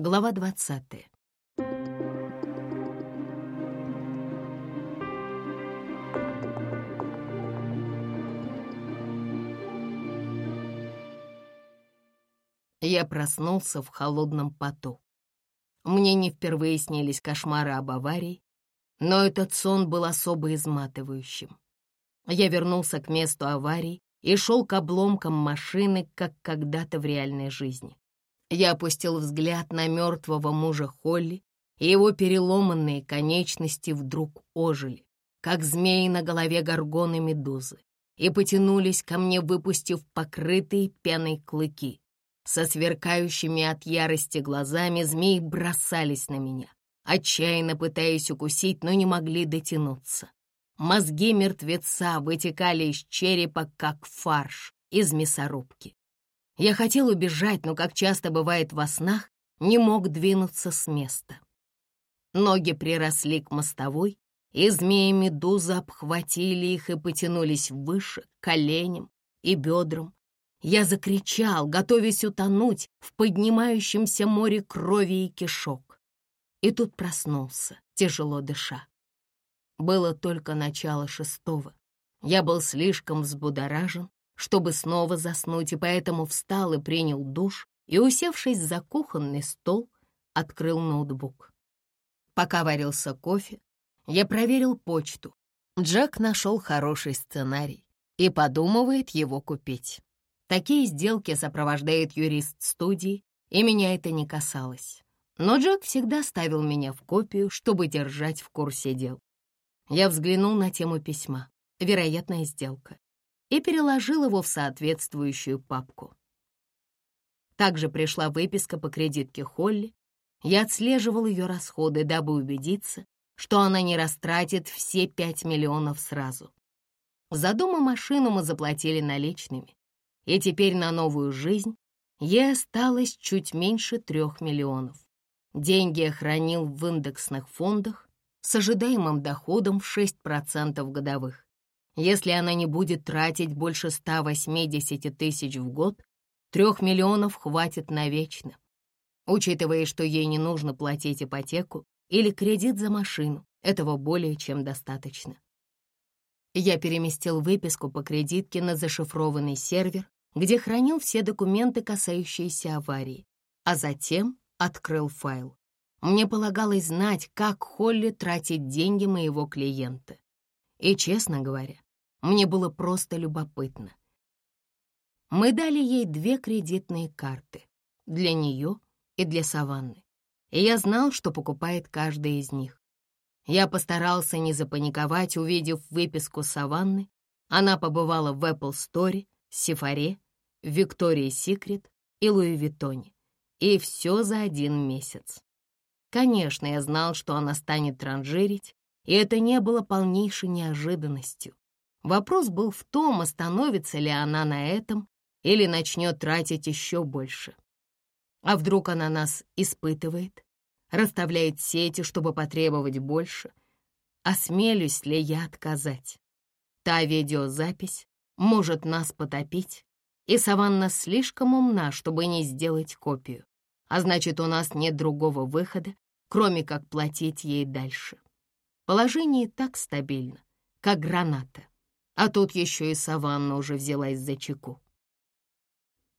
Глава двадцатая. Я проснулся в холодном поту. Мне не впервые снились кошмары об аварии, но этот сон был особо изматывающим. Я вернулся к месту аварии и шел к обломкам машины, как когда-то в реальной жизни. Я опустил взгляд на мертвого мужа Холли, и его переломанные конечности вдруг ожили, как змеи на голове горгоны медузы, и потянулись ко мне, выпустив покрытые пеной клыки. Со сверкающими от ярости глазами змеи бросались на меня, отчаянно пытаясь укусить, но не могли дотянуться. Мозги мертвеца вытекали из черепа, как фарш из мясорубки. Я хотел убежать, но, как часто бывает во снах, не мог двинуться с места. Ноги приросли к мостовой, и змеи-медузы обхватили их и потянулись выше, к коленям и бедрам, я закричал, готовясь утонуть в поднимающемся море крови и кишок. И тут проснулся, тяжело дыша. Было только начало шестого. Я был слишком взбудоражен, чтобы снова заснуть, и поэтому встал и принял душ, и, усевшись за кухонный стол, открыл ноутбук. Пока варился кофе, я проверил почту. Джек нашел хороший сценарий и подумывает его купить. Такие сделки сопровождает юрист студии, и меня это не касалось. Но Джек всегда ставил меня в копию, чтобы держать в курсе дел. Я взглянул на тему письма «Вероятная сделка» и переложил его в соответствующую папку. Также пришла выписка по кредитке Холли. Я отслеживал ее расходы, дабы убедиться, что она не растратит все пять миллионов сразу. За дом и машину мы заплатили наличными и теперь на новую жизнь ей осталось чуть меньше трех миллионов. Деньги я хранил в индексных фондах с ожидаемым доходом в 6% годовых. Если она не будет тратить больше 180 тысяч в год, трех миллионов хватит навечно. Учитывая, что ей не нужно платить ипотеку или кредит за машину, этого более чем достаточно. Я переместил выписку по кредитке на зашифрованный сервер где хранил все документы, касающиеся аварии, а затем открыл файл. Мне полагалось знать, как Холли тратит деньги моего клиента. И, честно говоря, мне было просто любопытно. Мы дали ей две кредитные карты для нее и для Саванны, и я знал, что покупает каждая из них. Я постарался не запаниковать, увидев выписку Саванны. Она побывала в Apple Store, Сефаре, Виктории Секрет и Луи Виттоне. И все за один месяц. Конечно, я знал, что она станет транжирить, и это не было полнейшей неожиданностью. Вопрос был в том, остановится ли она на этом или начнет тратить еще больше. А вдруг она нас испытывает, расставляет сети, чтобы потребовать больше? Осмелюсь ли я отказать? Та видеозапись может нас потопить, и Саванна слишком умна, чтобы не сделать копию. А значит, у нас нет другого выхода, кроме как платить ей дальше. Положение так стабильно, как граната. А тут еще и Саванна уже взялась за чеку.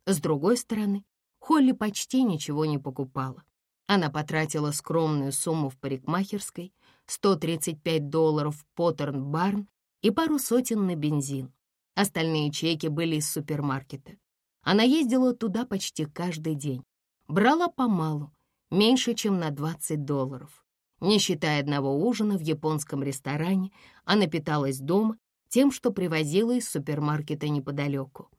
С другой стороны, Холли почти ничего не покупала. Она потратила скромную сумму в парикмахерской, 135 долларов в Поттерн Барн и пару сотен на бензин. Остальные чеки были из супермаркета. Она ездила туда почти каждый день. Брала помалу, меньше, чем на 20 долларов. Не считая одного ужина в японском ресторане, она питалась дома тем, что привозила из супермаркета неподалеку.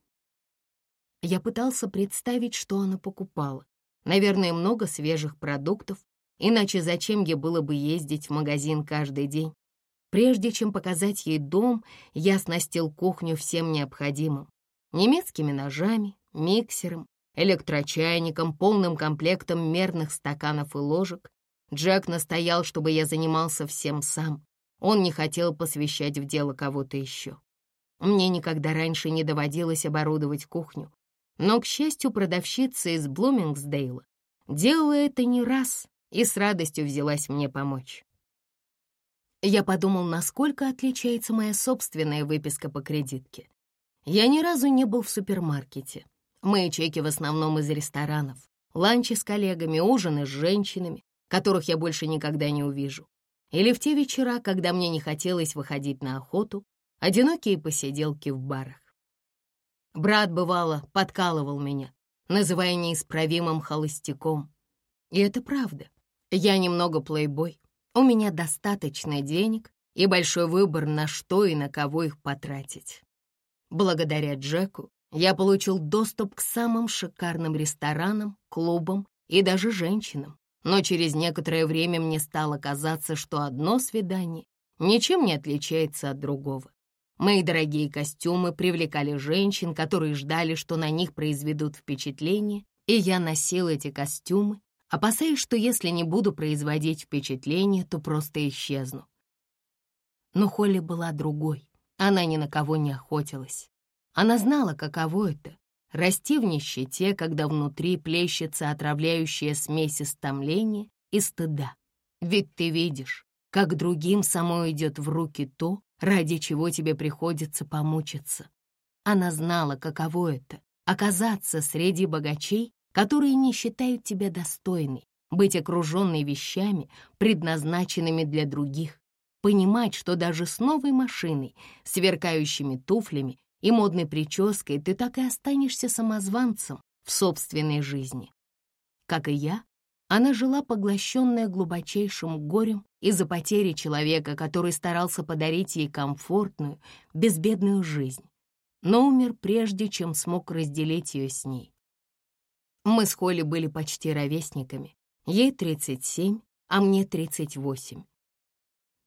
Я пытался представить, что она покупала. Наверное, много свежих продуктов, иначе зачем ей было бы ездить в магазин каждый день? Прежде чем показать ей дом, я снастил кухню всем необходимым. Немецкими ножами, миксером, электрочайником, полным комплектом мерных стаканов и ложек. Джек настоял, чтобы я занимался всем сам. Он не хотел посвящать в дело кого-то еще. Мне никогда раньше не доводилось оборудовать кухню. Но, к счастью, продавщица из Блумингсдейла Делала это не раз и с радостью взялась мне помочь. Я подумал, насколько отличается моя собственная выписка по кредитке. Я ни разу не был в супермаркете. Мои чеки в основном из ресторанов. Ланчи с коллегами, ужины с женщинами, которых я больше никогда не увижу. Или в те вечера, когда мне не хотелось выходить на охоту, одинокие посиделки в барах. Брат, бывало, подкалывал меня, называя неисправимым холостяком. И это правда. Я немного плейбой, у меня достаточно денег и большой выбор, на что и на кого их потратить. Благодаря Джеку я получил доступ к самым шикарным ресторанам, клубам и даже женщинам. Но через некоторое время мне стало казаться, что одно свидание ничем не отличается от другого. Мои дорогие костюмы привлекали женщин, которые ждали, что на них произведут впечатление, и я носил эти костюмы, опасаясь, что если не буду производить впечатление, то просто исчезну. Но Холли была другой. Она ни на кого не охотилась. Она знала, каково это — расти в нищете, когда внутри плещется отравляющая смесь истомления и стыда. Ведь ты видишь, как другим самой идет в руки то, ради чего тебе приходится помучиться. Она знала, каково это — оказаться среди богачей которые не считают тебя достойной, быть окруженной вещами, предназначенными для других, понимать, что даже с новой машиной, сверкающими туфлями и модной прической ты так и останешься самозванцем в собственной жизни. Как и я, она жила поглощенная глубочайшим горем из-за потери человека, который старался подарить ей комфортную, безбедную жизнь, но умер прежде, чем смог разделить ее с ней. Мы с Холли были почти ровесниками. Ей 37, а мне 38.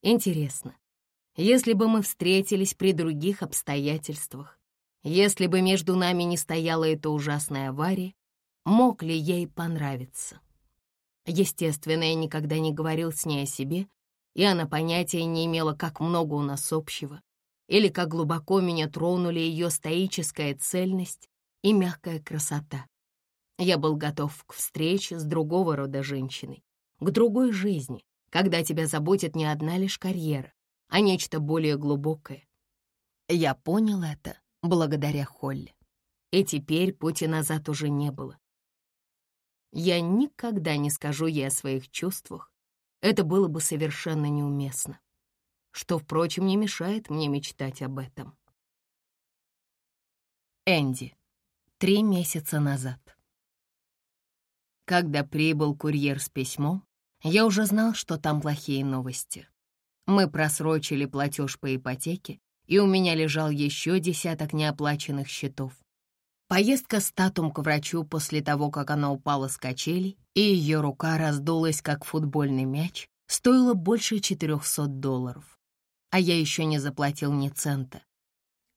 Интересно, если бы мы встретились при других обстоятельствах, если бы между нами не стояла эта ужасная авария, мог ли ей понравиться? Естественно, я никогда не говорил с ней о себе, и она понятия не имела, как много у нас общего, или как глубоко меня тронули ее стоическая цельность и мягкая красота. Я был готов к встрече с другого рода женщиной, к другой жизни, когда тебя заботит не одна лишь карьера, а нечто более глубокое. Я понял это благодаря Холли. И теперь пути назад уже не было. Я никогда не скажу ей о своих чувствах. Это было бы совершенно неуместно. Что, впрочем, не мешает мне мечтать об этом. Энди. Три месяца назад. Когда прибыл курьер с письмом, я уже знал, что там плохие новости. Мы просрочили платеж по ипотеке, и у меня лежал еще десяток неоплаченных счетов. Поездка с Татум к врачу после того, как она упала с качелей, и ее рука раздулась, как футбольный мяч, стоила больше 400 долларов. А я еще не заплатил ни цента.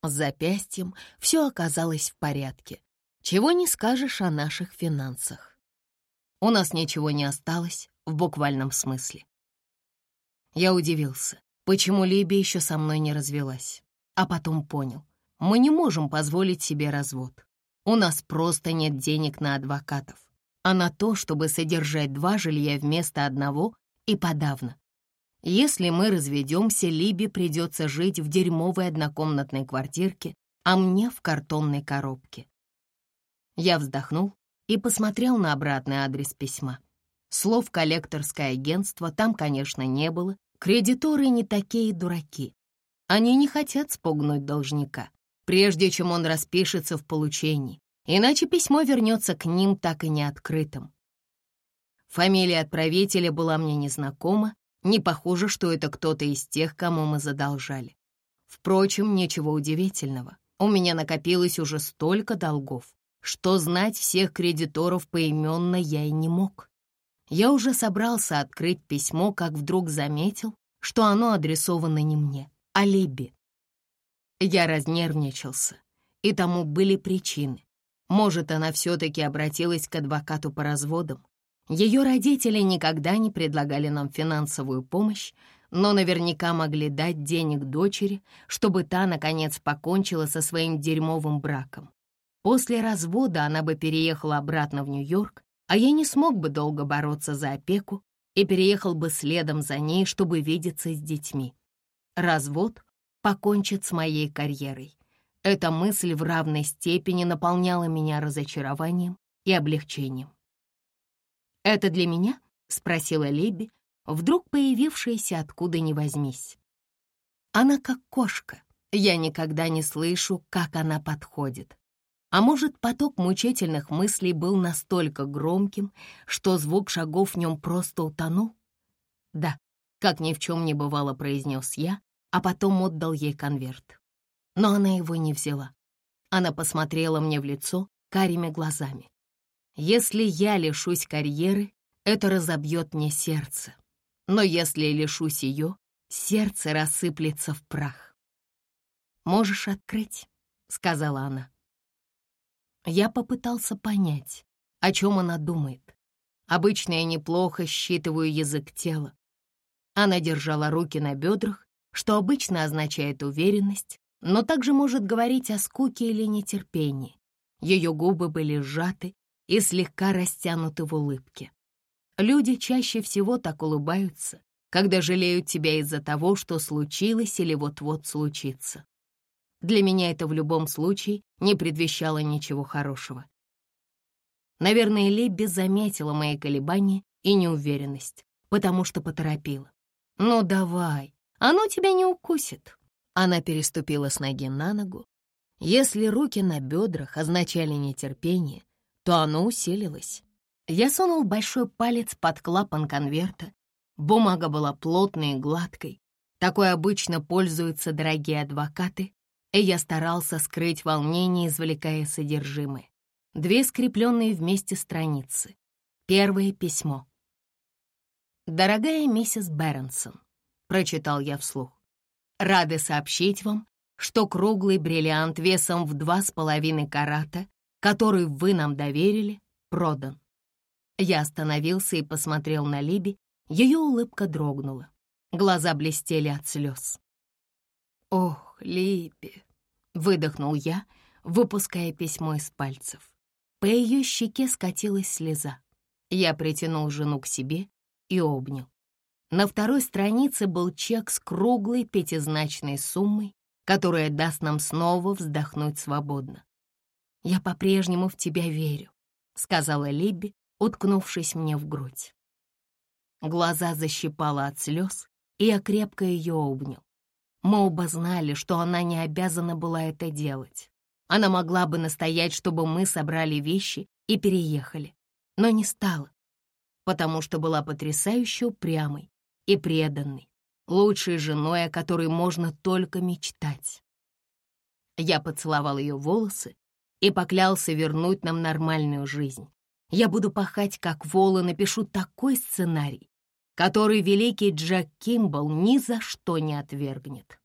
С запястьем все оказалось в порядке. Чего не скажешь о наших финансах. У нас ничего не осталось в буквальном смысле. Я удивился, почему Либи еще со мной не развелась. А потом понял, мы не можем позволить себе развод. У нас просто нет денег на адвокатов, а на то, чтобы содержать два жилья вместо одного и подавно. Если мы разведемся, Либи придется жить в дерьмовой однокомнатной квартирке, а мне в картонной коробке. Я вздохнул и посмотрел на обратный адрес письма. Слов коллекторское агентство там, конечно, не было. Кредиторы не такие дураки. Они не хотят спугнуть должника, прежде чем он распишется в получении, иначе письмо вернется к ним так и не открытым. Фамилия отправителя была мне незнакома, не похоже, что это кто-то из тех, кому мы задолжали. Впрочем, ничего удивительного. У меня накопилось уже столько долгов, что знать всех кредиторов поименно я и не мог. Я уже собрался открыть письмо, как вдруг заметил, что оно адресовано не мне, а Либби. Я разнервничался, и тому были причины. Может, она все-таки обратилась к адвокату по разводам. Ее родители никогда не предлагали нам финансовую помощь, но наверняка могли дать денег дочери, чтобы та, наконец, покончила со своим дерьмовым браком. После развода она бы переехала обратно в Нью-Йорк а я не смог бы долго бороться за опеку и переехал бы следом за ней, чтобы видеться с детьми. Развод покончит с моей карьерой. Эта мысль в равной степени наполняла меня разочарованием и облегчением. «Это для меня?» — спросила Либи, вдруг появившаяся откуда ни возьмись. Она как кошка. Я никогда не слышу, как она подходит. А может, поток мучительных мыслей был настолько громким, что звук шагов в нем просто утонул? Да, как ни в чем не бывало, произнес я, а потом отдал ей конверт. Но она его не взяла. Она посмотрела мне в лицо карими глазами. Если я лишусь карьеры, это разобьет мне сердце. Но если лишусь ее, сердце рассыплется в прах. «Можешь открыть», — сказала она. Я попытался понять, о чем она думает. Обычно я неплохо считываю язык тела. Она держала руки на бедрах, что обычно означает уверенность, но также может говорить о скуке или нетерпении. Ее губы были сжаты и слегка растянуты в улыбке. Люди чаще всего так улыбаются, когда жалеют тебя из-за того, что случилось или вот-вот случится. Для меня это в любом случае не предвещало ничего хорошего. Наверное, Лебби заметила мои колебания и неуверенность, потому что поторопила. «Ну давай, оно тебя не укусит». Она переступила с ноги на ногу. Если руки на бедрах означали нетерпение, то оно усилилось. Я сунул большой палец под клапан конверта. Бумага была плотной и гладкой. Такой обычно пользуются дорогие адвокаты, и я старался скрыть волнение, извлекая содержимое. Две скрепленные вместе страницы. Первое письмо. «Дорогая миссис Бернсон», — прочитал я вслух, «рады сообщить вам, что круглый бриллиант весом в два с половиной карата, который вы нам доверили, продан». Я остановился и посмотрел на Либи, ее улыбка дрогнула. Глаза блестели от слез. «Ох, Либи, Выдохнул я, выпуская письмо из пальцев. По ее щеке скатилась слеза. Я притянул жену к себе и обнял. На второй странице был чек с круглой пятизначной суммой, которая даст нам снова вздохнуть свободно. «Я по-прежнему в тебя верю», — сказала Либби, уткнувшись мне в грудь. Глаза защипала от слез, и я крепко ее обнял. Мы оба знали, что она не обязана была это делать. Она могла бы настоять, чтобы мы собрали вещи и переехали, но не стала, потому что была потрясающе упрямой и преданной, лучшей женой, о которой можно только мечтать. Я поцеловал ее волосы и поклялся вернуть нам нормальную жизнь. Я буду пахать как волы, напишу такой сценарий, который великий Джек Кимбл ни за что не отвергнет.